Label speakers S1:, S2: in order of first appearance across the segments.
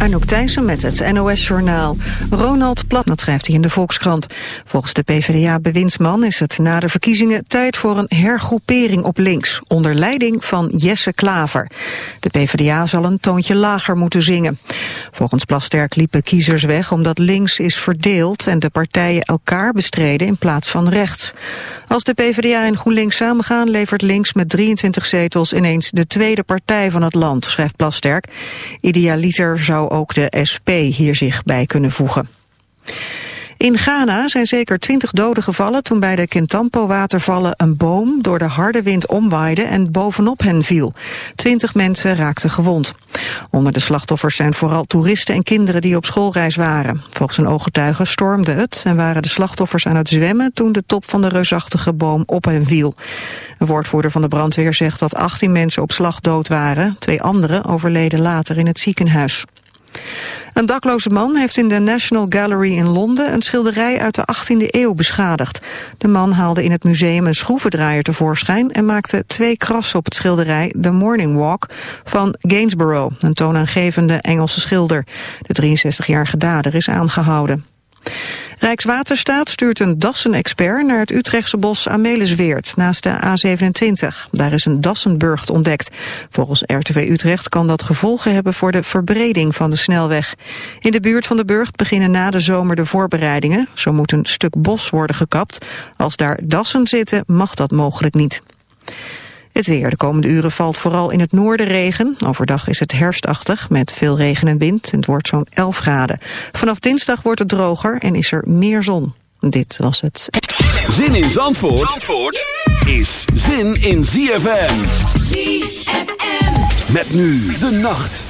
S1: Anouk Thijssen met het NOS-journaal. Ronald Plat, dat schrijft hij in de Volkskrant. Volgens de PvdA-bewindsman is het na de verkiezingen tijd voor een hergroepering op links, onder leiding van Jesse Klaver. De PvdA zal een toontje lager moeten zingen. Volgens Plasterk liepen kiezers weg omdat links is verdeeld en de partijen elkaar bestreden in plaats van rechts. Als de PvdA en GroenLinks samengaan levert links met 23 zetels ineens de tweede partij van het land, schrijft Plasterk. Idealiter zou ook de SP hier zich bij kunnen voegen. In Ghana zijn zeker twintig doden gevallen toen bij de Kintampo-watervallen een boom door de harde wind omwaaide en bovenop hen viel. Twintig mensen raakten gewond. Onder de slachtoffers zijn vooral toeristen en kinderen die op schoolreis waren. Volgens een ooggetuige stormde het en waren de slachtoffers aan het zwemmen toen de top van de reusachtige boom op hen viel. Een woordvoerder van de brandweer zegt dat 18 mensen op slag dood waren. Twee anderen overleden later in het ziekenhuis. Een dakloze man heeft in de National Gallery in Londen een schilderij uit de 18e eeuw beschadigd. De man haalde in het museum een schroevendraaier tevoorschijn en maakte twee krassen op het schilderij The Morning Walk van Gainsborough, een toonaangevende Engelse schilder. De 63-jarige dader is aangehouden. Rijkswaterstaat stuurt een dassenexpert naar het Utrechtse bos Amelisweert naast de A27. Daar is een dassenburgt ontdekt. Volgens RTV Utrecht kan dat gevolgen hebben voor de verbreding van de snelweg. In de buurt van de burgt beginnen na de zomer de voorbereidingen. Zo moet een stuk bos worden gekapt. Als daar dassen zitten mag dat mogelijk niet. Het weer. De komende uren valt vooral in het noorden regen. Overdag is het herfstachtig met veel regen en wind. Het wordt zo'n 11 graden. Vanaf dinsdag wordt het droger en is er meer zon. Dit was het.
S2: Zin in Zandvoort, Zandvoort is zin in ZFM. ZFM. Met nu de nacht.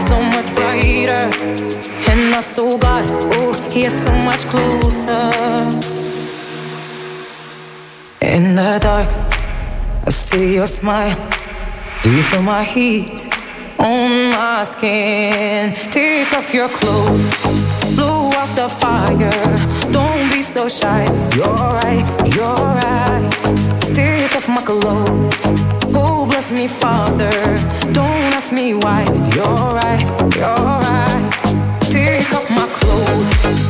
S3: so much brighter. And my soul got, oh, yeah, so much closer. In the dark, I see your smile. Do you feel my heat on my skin? Take off your clothes, blow out the fire. Don't be so shy, you're right, you're right. Take off my clothes ask me, Father. Don't ask me why. You're right, you're right. Take off my clothes.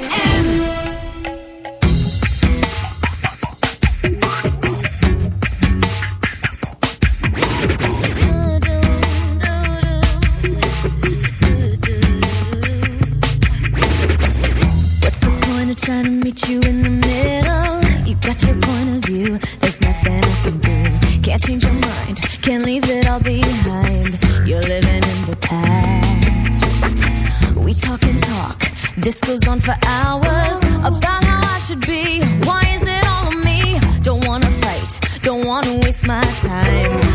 S4: This goes on for hours about how I should be. Why is it all on me? Don't wanna fight, don't wanna waste my time.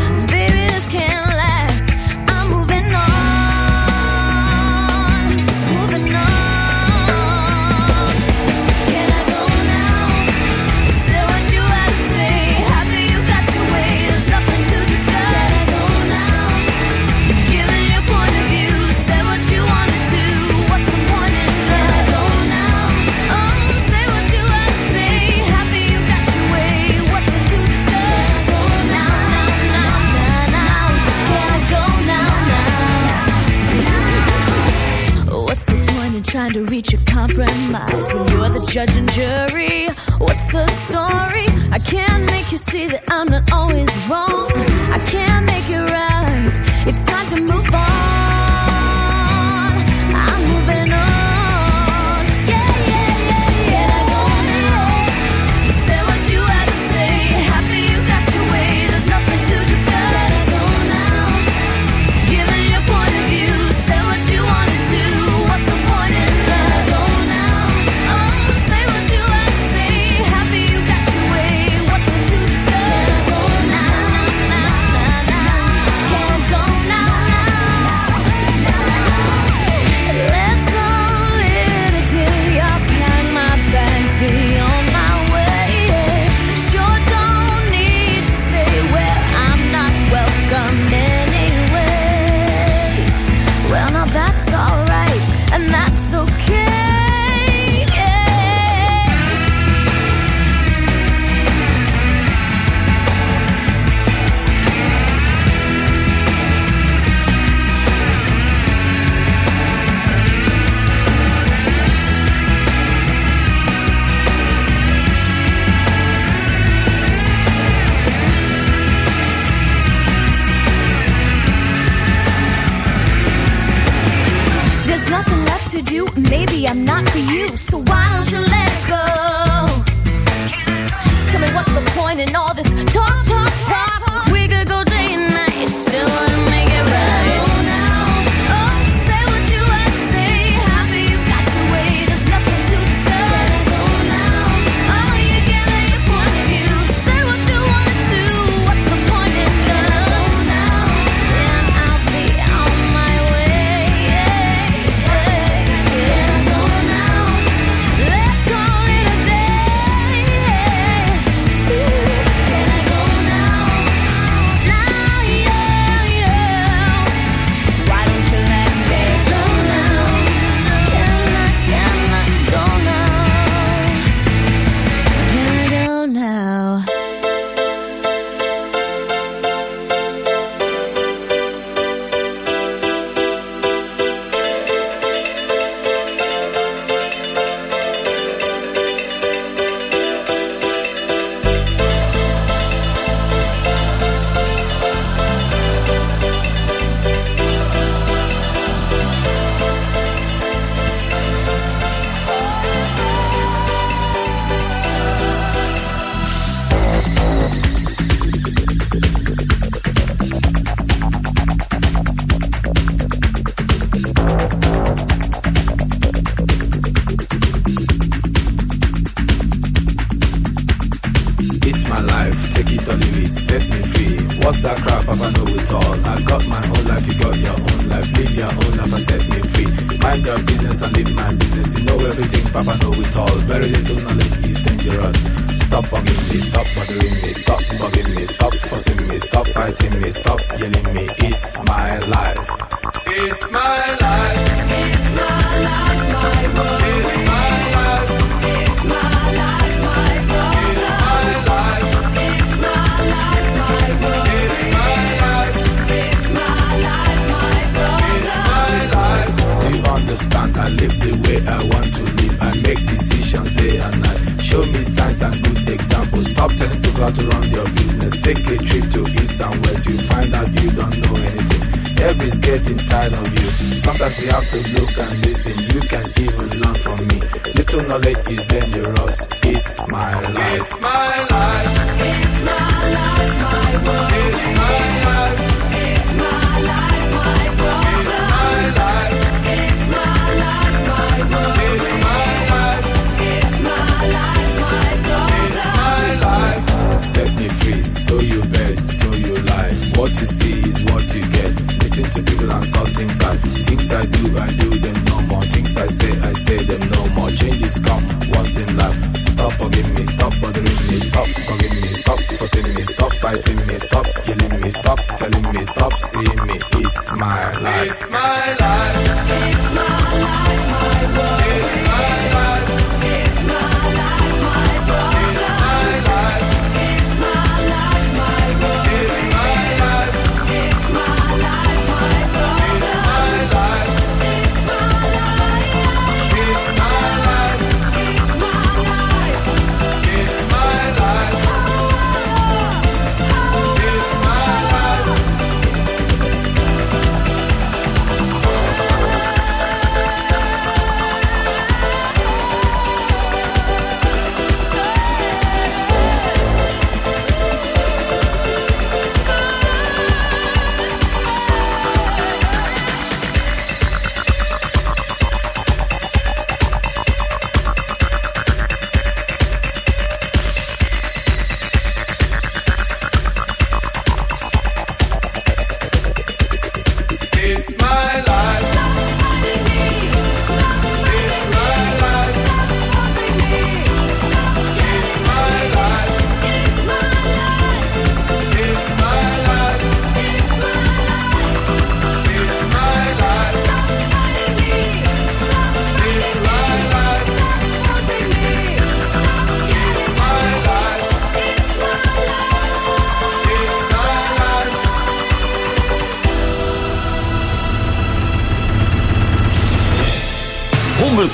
S4: judge and jury. What's the story? I can't make you see that I'm not always wrong.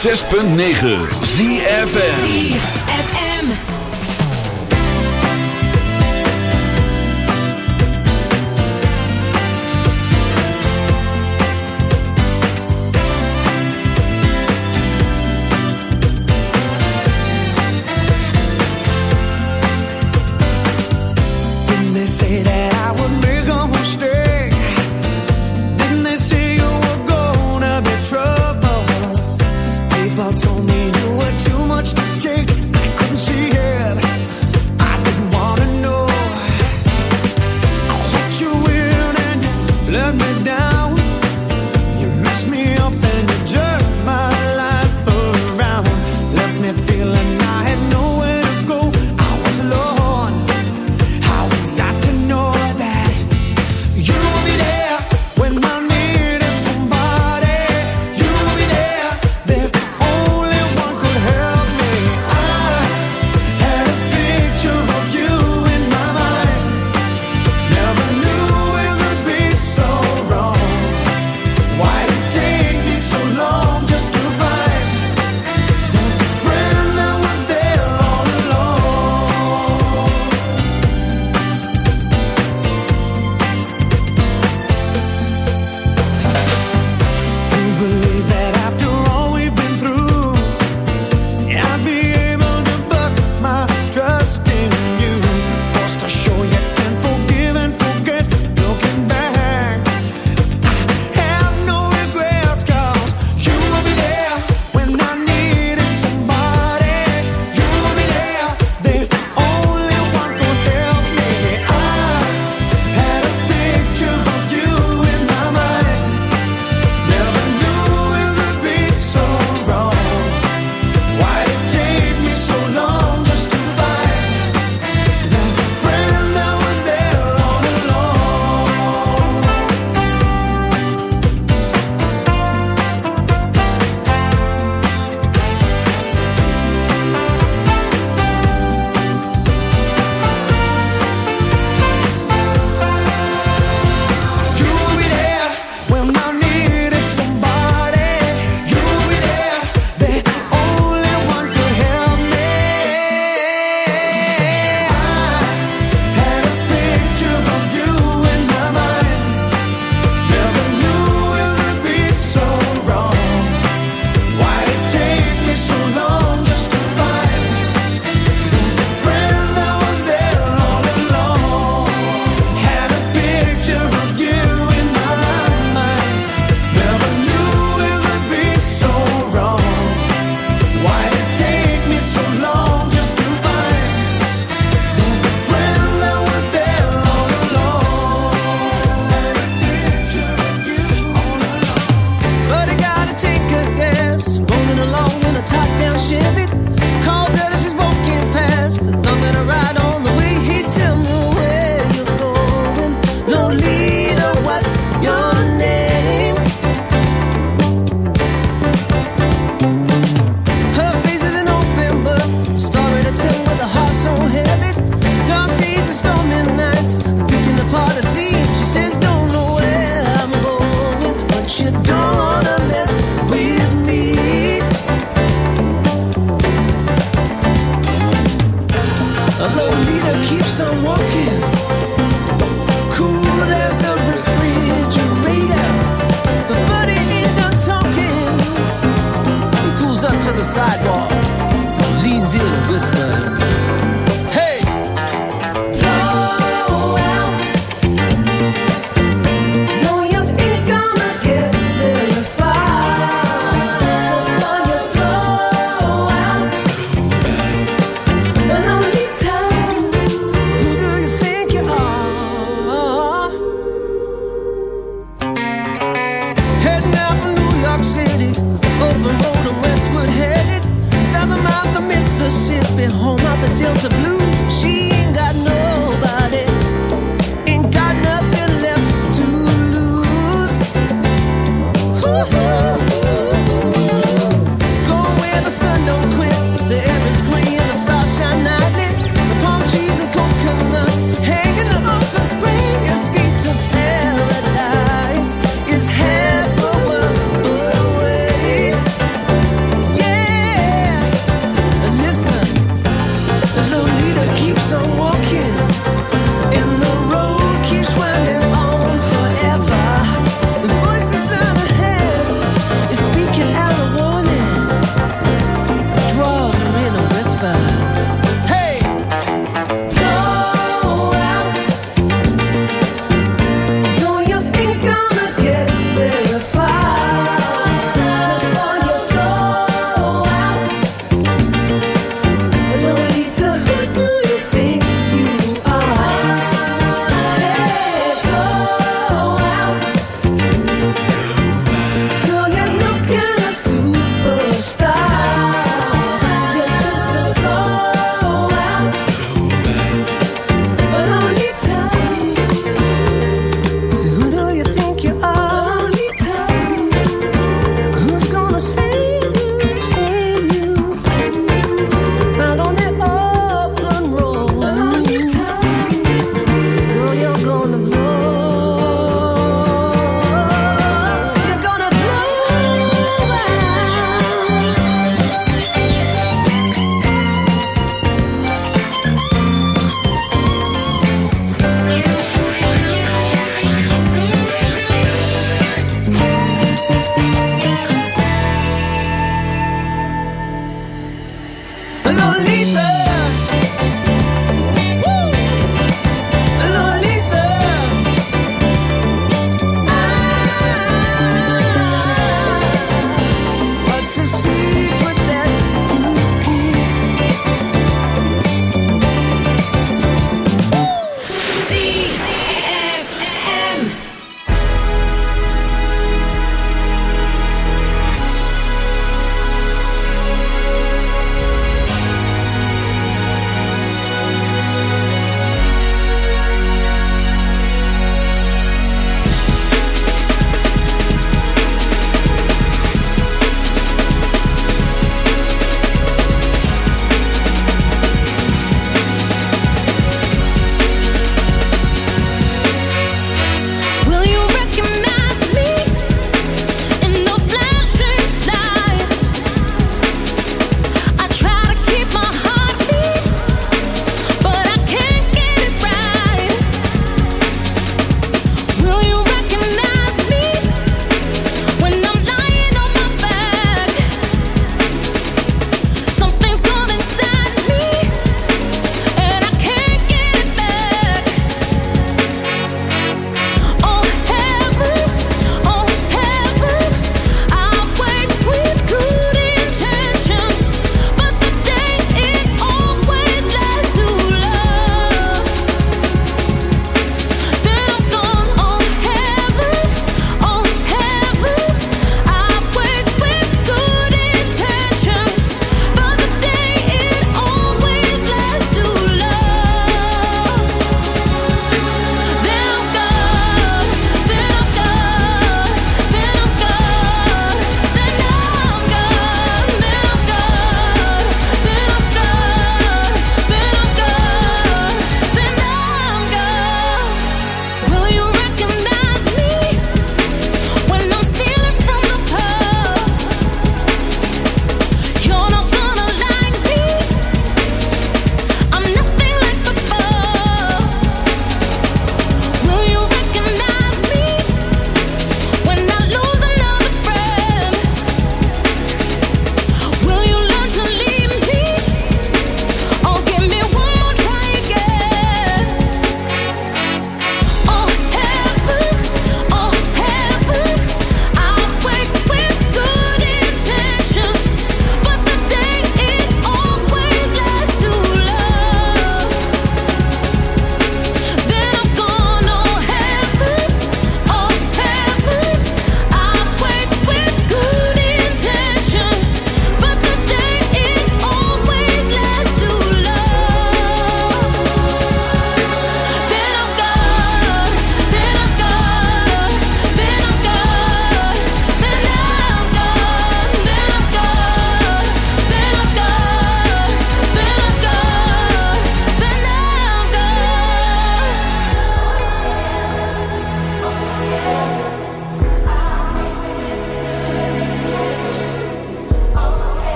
S4: 106.9 ZFN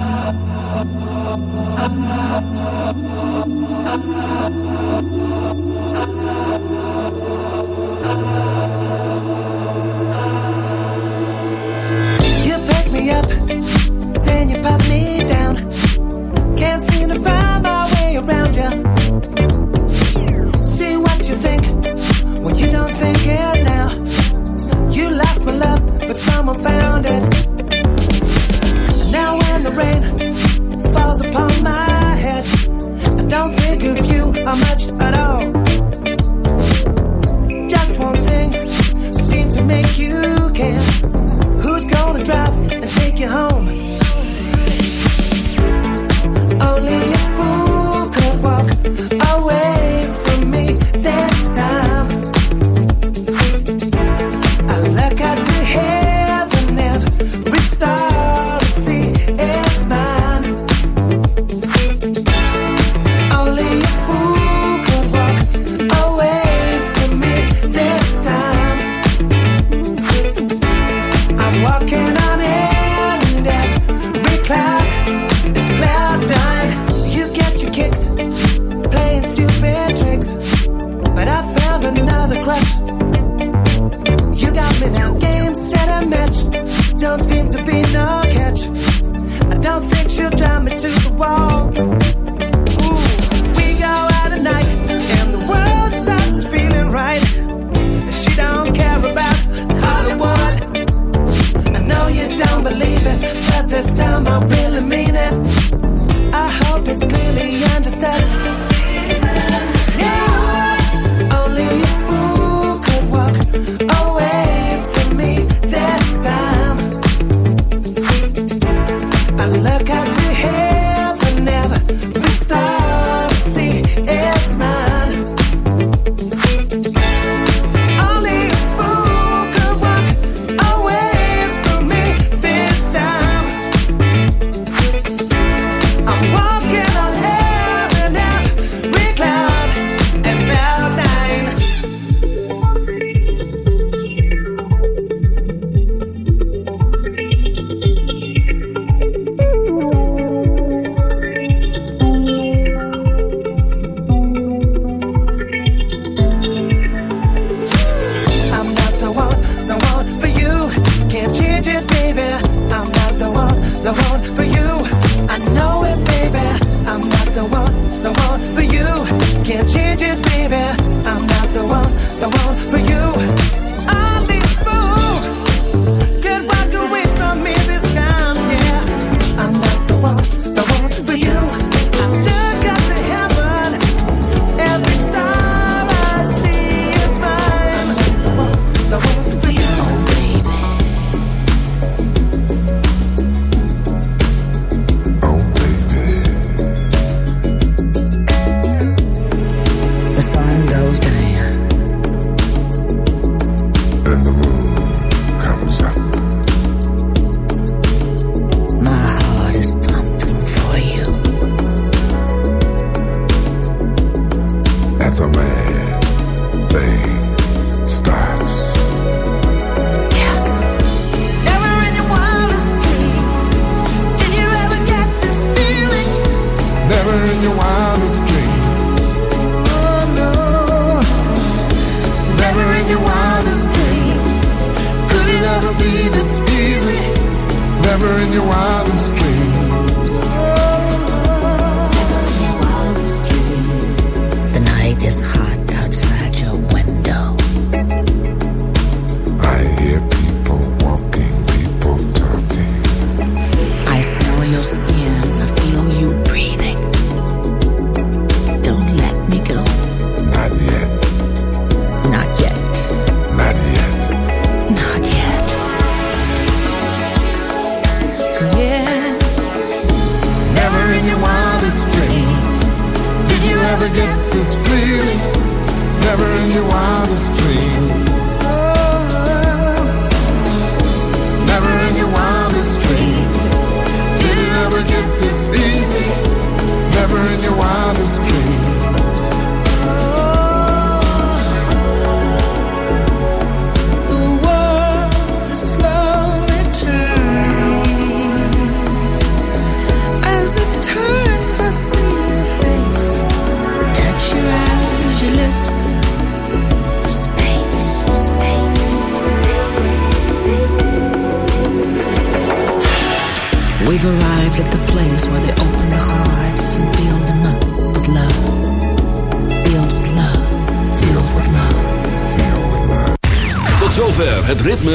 S4: Oh, don't
S5: think of you are much at all. Just one thing seemed to make you care. Who's gonna drive and take you home?